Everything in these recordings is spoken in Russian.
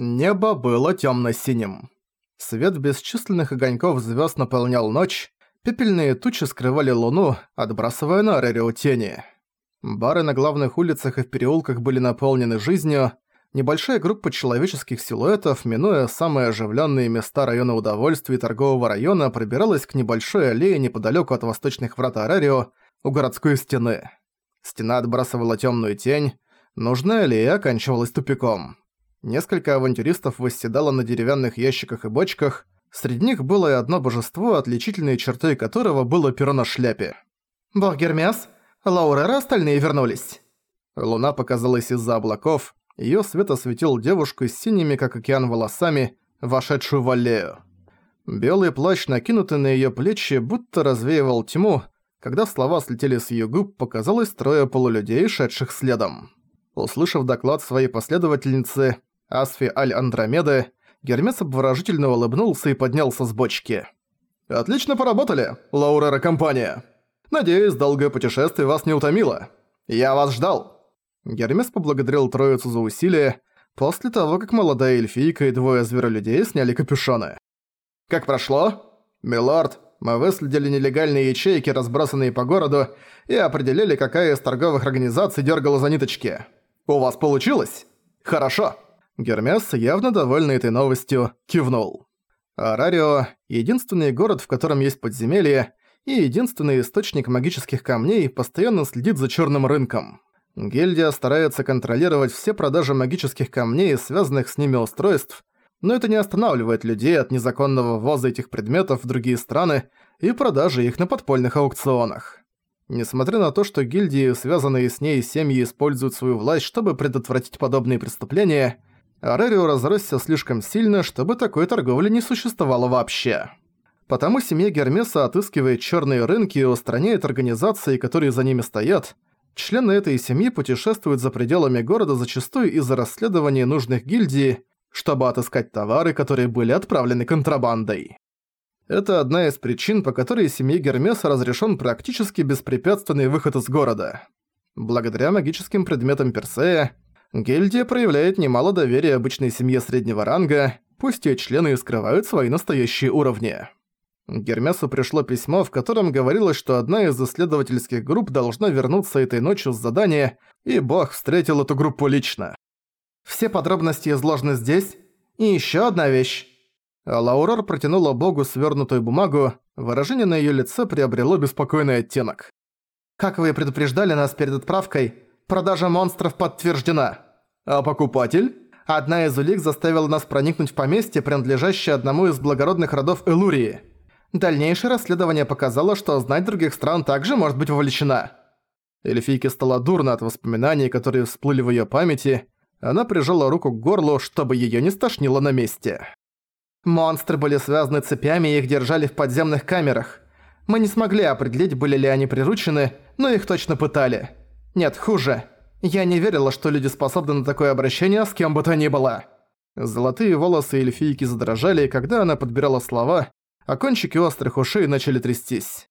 Небо было тёмно-синим. Свет бесчисленных огоньков звёзд наполнял ночь, пепельные тучи скрывали луну, отбрасывая на Арерио тени. Бары на главных улицах и в переулках были наполнены жизнью, небольшая группа человеческих силуэтов, минуя самые оживленные места района удовольствий и торгового района, пробиралась к небольшой аллее неподалеку от восточных врат Арарио, у городской стены. Стена отбрасывала темную тень, нужная аллея оканчивалась тупиком. Несколько авантюристов восседало на деревянных ящиках и бочках, среди них было и одно божество, отличительные чертой которого было перо на шляпе. «Бог Гермес, Лаурера остальные вернулись». Луна показалась из-за облаков, её свет осветил девушку с синими, как океан, волосами, вошедшую в аллею. Белый плащ, накинутый на её плечи, будто развеивал тьму, когда слова слетели с её губ, показалось трое полулюдей, шедших следом. Услышав доклад своей последовательницы, Асфи Аль-Андромеды, Гермес обворожительно улыбнулся и поднялся с бочки. «Отлично поработали, Лаурера компания. Надеюсь, долгое путешествие вас не утомило. Я вас ждал». Гермес поблагодарил троицу за усилия после того, как молодая эльфийка и двое зверолюдей сняли капюшоны. «Как прошло? Милорд, мы выследили нелегальные ячейки, разбросанные по городу, и определили, какая из торговых организаций дергала за ниточки. У вас получилось? Хорошо!» Гермес, явно довольный этой новостью, кивнул. Арарио – единственный город, в котором есть подземелье, и единственный источник магических камней постоянно следит за черным рынком. Гильдия старается контролировать все продажи магических камней и связанных с ними устройств, но это не останавливает людей от незаконного ввоза этих предметов в другие страны и продажи их на подпольных аукционах. Несмотря на то, что гильдии, связанные с ней семьи, используют свою власть, чтобы предотвратить подобные преступления, Арерио разросся слишком сильно, чтобы такой торговли не существовало вообще. Потому семья Гермеса отыскивает черные рынки и устраняет организации, которые за ними стоят. Члены этой семьи путешествуют за пределами города зачастую из-за расследования нужных гильдий, чтобы отыскать товары, которые были отправлены контрабандой. Это одна из причин, по которой семье Гермеса разрешен практически беспрепятственный выход из города. Благодаря магическим предметам Персея, Гильдия проявляет немало доверия обычной семье среднего ранга, пусть и члены скрывают свои настоящие уровни. Гермесу пришло письмо, в котором говорилось, что одна из исследовательских групп должна вернуться этой ночью с задания, и бог встретил эту группу лично. Все подробности изложены здесь. И еще одна вещь. Лаурор протянула богу свернутую бумагу, выражение на ее лице приобрело беспокойный оттенок. «Как вы предупреждали нас перед отправкой, Продажа монстров подтверждена. А покупатель? Одна из улик заставила нас проникнуть в поместье, принадлежащее одному из благородных родов Элурии. Дальнейшее расследование показало, что знать других стран также может быть вовлечена. Эльфийке стало дурно от воспоминаний, которые всплыли в её памяти. Она прижала руку к горлу, чтобы её не стошнило на месте. Монстры были связаны цепями и их держали в подземных камерах. Мы не смогли определить, были ли они приручены, но их точно пытали. Нет, хуже. Я не верила, что люди способны на такое обращение с кем бы то ни было. Золотые волосы эльфийки задрожали, когда она подбирала слова, а кончики острых ушей начали трястись.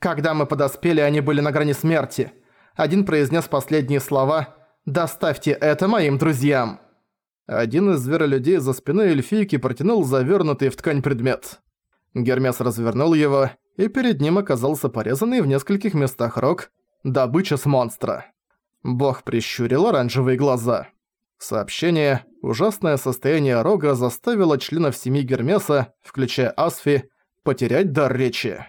Когда мы подоспели, они были на грани смерти. Один произнес последние слова «Доставьте это моим друзьям». Один из зверолюдей за спиной эльфийки протянул завернутый в ткань предмет. Гермес развернул его, и перед ним оказался порезанный в нескольких местах рог, Добыча с монстра. Бог прищурил оранжевые глаза. Сообщение «Ужасное состояние рога» заставило членов семьи Гермеса, включая Асфи, потерять дар речи.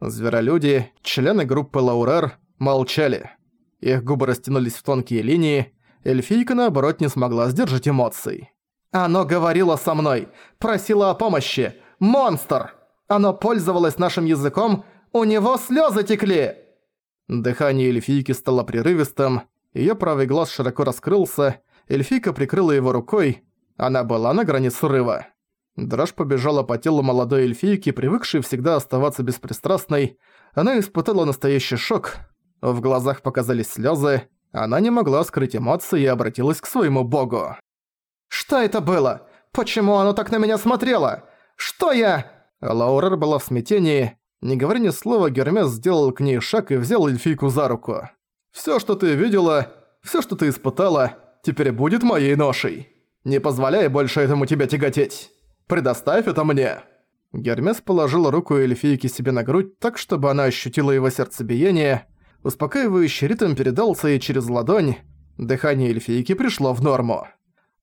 Зверолюди, члены группы Лаурер, молчали. Их губы растянулись в тонкие линии, эльфийка, наоборот, не смогла сдержать эмоций. «Оно говорило со мной, просило о помощи! Монстр! Оно пользовалось нашим языком, у него слезы текли!» Дыхание эльфийки стало прерывистым, её правый глаз широко раскрылся, эльфийка прикрыла его рукой, она была на грани срыва. Дрожь побежала по телу молодой эльфийки, привыкшей всегда оставаться беспристрастной. Она испытала настоящий шок. В глазах показались слёзы. Она не могла скрыть эмоции и обратилась к своему богу. «Что это было? Почему оно так на меня смотрело? Что я...» Лаурер была в смятении. Не говоря ни слова, Гермес сделал к ней шаг и взял эльфийку за руку. «Всё, что ты видела, всё, что ты испытала, теперь будет моей ношей. Не позволяй больше этому тебя тяготеть. Предоставь это мне!» Гермес положил руку эльфийки себе на грудь так, чтобы она ощутила его сердцебиение. Успокаивающий ритм передался ей через ладонь. Дыхание эльфийки пришло в норму.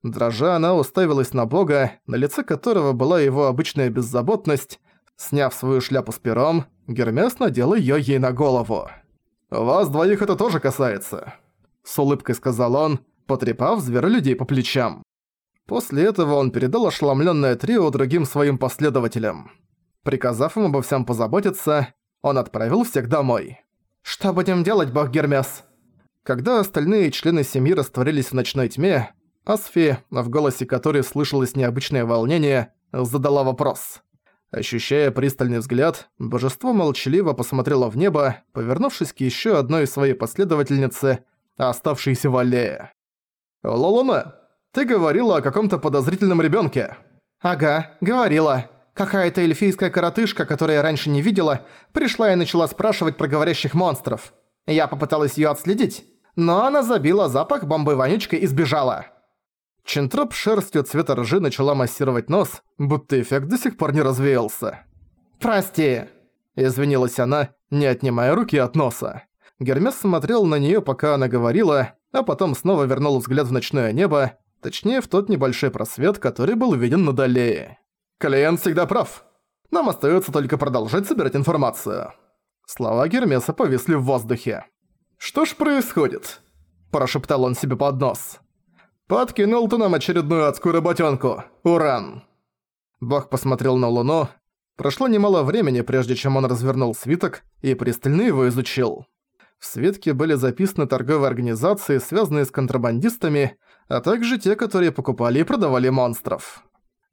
Дрожа, она уставилась на бога, на лице которого была его обычная беззаботность. Сняв свою шляпу с пером, Гермес надел её ей на голову. «Вас двоих это тоже касается», — с улыбкой сказал он, потрепав зверолюдей по плечам. После этого он передал ошеломлённое трио другим своим последователям. Приказав им обо всем позаботиться, он отправил всех домой. «Что будем делать, бог Гермес?» Когда остальные члены семьи растворились в ночной тьме, Асфи, в голосе которой слышалось необычное волнение, задала вопрос. Ощущая пристальный взгляд, божество молчаливо посмотрело в небо, повернувшись к ещё одной своей последовательнице, оставшейся в аллее. «Лолуна, ты говорила о каком-то подозрительном ребёнке». «Ага, говорила. Какая-то эльфийская коротышка, которую я раньше не видела, пришла и начала спрашивать про говорящих монстров. Я попыталась её отследить, но она забила запах бомбы-вонючкой и сбежала». Чентроп шерстью цвета ржи начала массировать нос, будто эффект до сих пор не развеялся. «Прости», — извинилась она, не отнимая руки от носа. Гермес смотрел на неё, пока она говорила, а потом снова вернул взгляд в ночное небо, точнее в тот небольшой просвет, который был виден над аллеей. «Клиент всегда прав. Нам остаётся только продолжать собирать информацию». Слова Гермеса повисли в воздухе. «Что ж происходит?» – прошептал он себе под нос. «Подкинул ты нам очередную адскую работёнку. Уран!» Бог посмотрел на Луну. Прошло немало времени, прежде чем он развернул свиток и пристально его изучил. В свитке были записаны торговые организации, связанные с контрабандистами, а также те, которые покупали и продавали монстров.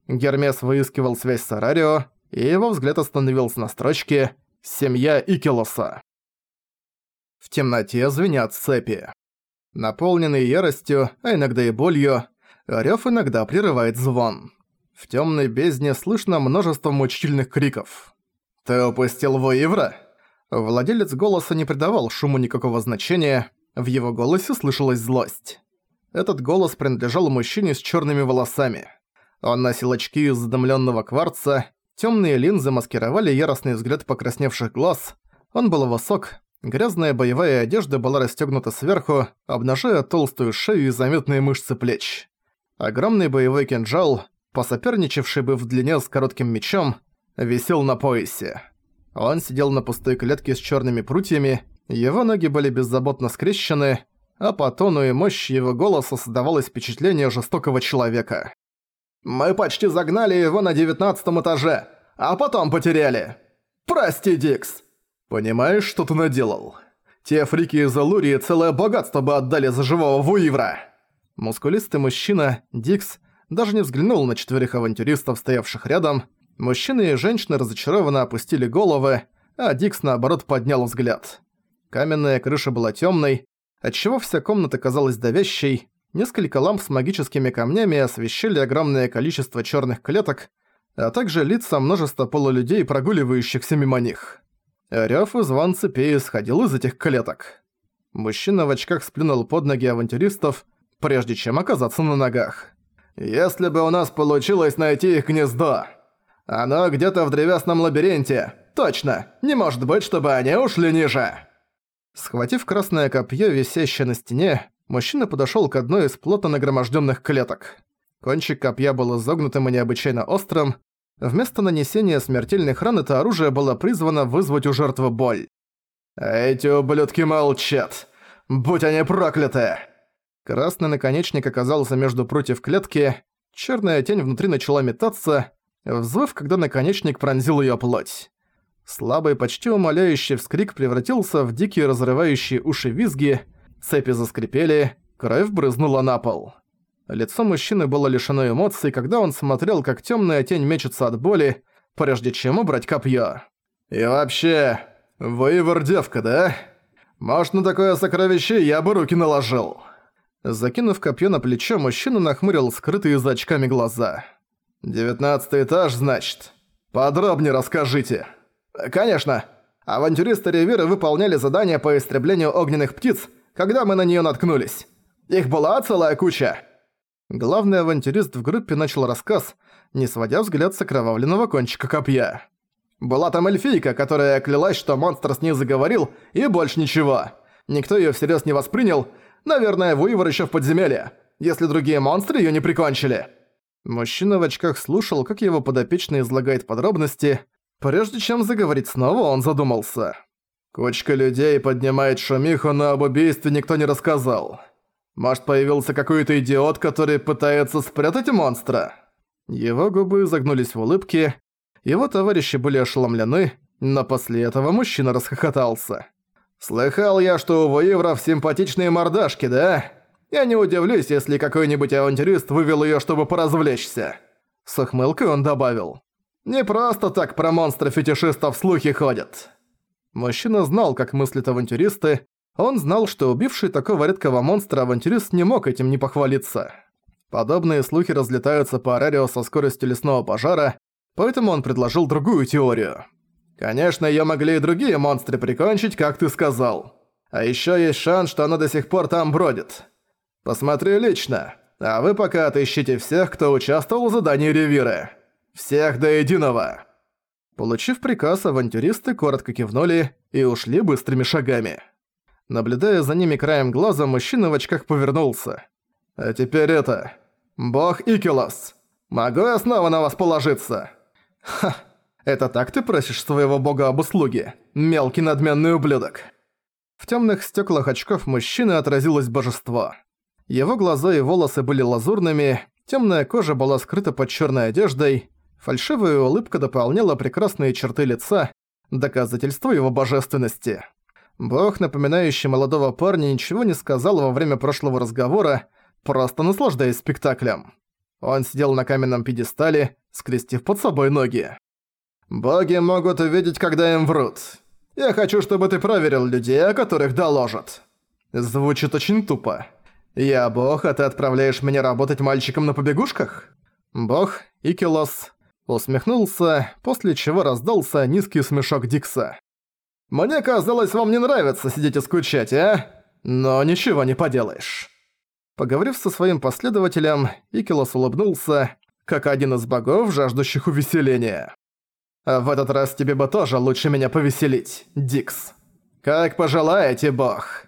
Гермес выискивал связь с Арарио, и его взгляд остановился на строчке «Семья Икелоса». В темноте звенят цепи. Наполненный яростью, а иногда и болью, рёв иногда прерывает звон. В тёмной бездне слышно множество мучительных криков. «Ты упустил Воивра?» Владелец голоса не придавал шуму никакого значения, в его голосе слышалась злость. Этот голос принадлежал мужчине с чёрными волосами. Он носил очки из задымлённого кварца, тёмные линзы маскировали яростный взгляд покрасневших глаз, он был высок, Грязная боевая одежда была расстёгнута сверху, обнажая толстую шею и заметные мышцы плеч. Огромный боевой кинжал, посоперничавший бы в длине с коротким мечом, висел на поясе. Он сидел на пустой клетке с чёрными прутьями, его ноги были беззаботно скрещены, а по тону и мощи его голоса создавалось впечатление жестокого человека. «Мы почти загнали его на девятнадцатом этаже, а потом потеряли. Прости, Дикс!» «Понимаешь, что ты наделал? Те фрики из Алурии целое богатство бы отдали за живого Вуивра!» Мускулистый мужчина, Дикс, даже не взглянул на четверых авантюристов, стоявших рядом. Мужчины и женщины разочарованно опустили головы, а Дикс, наоборот, поднял взгляд. Каменная крыша была тёмной, отчего вся комната казалась давящей, несколько ламп с магическими камнями освещали огромное количество чёрных клеток, а также лица множества полулюдей, прогуливающихся мимо них. Рёв и звон цепей исходил из этих клеток. Мужчина в очках сплюнул под ноги авантюристов, прежде чем оказаться на ногах. «Если бы у нас получилось найти их гнездо! Оно где-то в древесном лабиринте! Точно! Не может быть, чтобы они ушли ниже!» Схватив красное копье, висящее на стене, мужчина подошёл к одной из плотно нагромождённых клеток. Кончик копья был изогнутым и необычайно острым, Вместо нанесения смертельных ран это оружие было призвано вызвать у жертвы боль. «Эти ублюдки молчат! Будь они прокляты!» Красный наконечник оказался между прутьев клетки, черная тень внутри начала метаться, взвыв, когда наконечник пронзил её плоть. Слабый, почти умоляющий вскрик превратился в дикие разрывающие уши визги, цепи заскрипели, кровь брызнула на пол. Лицо мужчины было лишено эмоций, когда он смотрел, как темная тень мечется от боли, прежде чем убрать копье. «И вообще, воевор девка, да? Может, на такое сокровище я бы руки наложил?» Закинув копье на плечо, мужчина нахмурил скрытые за очками глаза. «Девятнадцатый этаж, значит? Подробнее расскажите». «Конечно. Авантюристы Ривиры выполняли задание по истреблению огненных птиц, когда мы на нее наткнулись. Их была целая куча. Главный авантюрист в группе начал рассказ, не сводя взгляд с окровавленного кончика копья. «Была там эльфийка, которая клялась, что монстр с ней заговорил, и больше ничего. Никто её всерьёз не воспринял. Наверное, Вуивер ещё в подземелье, если другие монстры её не прикончили». Мужчина в очках слушал, как его подопечный излагает подробности. Прежде чем заговорить снова, он задумался. Кучка людей поднимает шумиху, но об убийстве никто не рассказал. Может, появился какой-то идиот, который пытается спрятать монстра? Его губы загнулись в улыбке. Его товарищи были ошеломлены, но после этого мужчина расхохотался. «Слыхал я, что у воевров симпатичные мордашки, да? Я не удивлюсь, если какой-нибудь авантюрист вывел её, чтобы поразвлечься». С ухмылкой он добавил. «Не просто так про монстров-фетишистов слухи ходят». Мужчина знал, как мыслят авантюристы, он знал, что убивший такого редкого монстра авантюрист не мог этим не похвалиться. Подобные слухи разлетаются по Арарио со скоростью лесного пожара, поэтому он предложил другую теорию. Конечно, её могли и другие монстры прикончить, как ты сказал. А ещё есть шанс, что она до сих пор там бродит. Посмотри лично, а вы пока отыщите всех, кто участвовал в задании Ревиры. Всех до единого. Получив приказ, авантюристы коротко кивнули и ушли быстрыми шагами. Наблюдая за ними краем глаза, мужчина в очках повернулся. «А теперь это... Бог Икелос! Могу я снова на вас положиться?» «Ха! Это так ты просишь своего бога об услуге, мелкий надменный ублюдок?» В темных стеклах очков мужчины отразилось божество. Его глаза и волосы были лазурными, темная кожа была скрыта под черной одеждой, Фальшивая улыбка дополняла прекрасные черты лица, доказательство его божественности. Бог, напоминающий молодого парня, ничего не сказал во время прошлого разговора, просто наслаждаясь спектаклем. Он сидел на каменном пьедестале, скрестив под собой ноги. «Боги могут увидеть, когда им врут. Я хочу, чтобы ты проверил людей, о которых доложат». Звучит очень тупо. «Я бог, а ты отправляешь меня работать мальчиком на побегушках?» Бог, Икилос, Усмехнулся, после чего раздался низкий смешок Дикса. «Мне казалось, вам не нравится сидеть и скучать, а? Но ничего не поделаешь». Поговорив со своим последователем, Икилос улыбнулся, как один из богов, жаждущих увеселения. «А в этот раз тебе бы тоже лучше меня повеселить, Дикс. Как пожелаете, бог».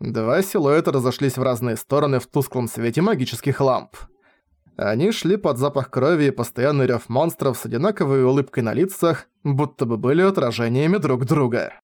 Два силуэта разошлись в разные стороны в тусклом свете магических ламп. Они шли под запах крови и постоянный рёв монстров с одинаковой улыбкой на лицах, будто бы были отражениями друг друга.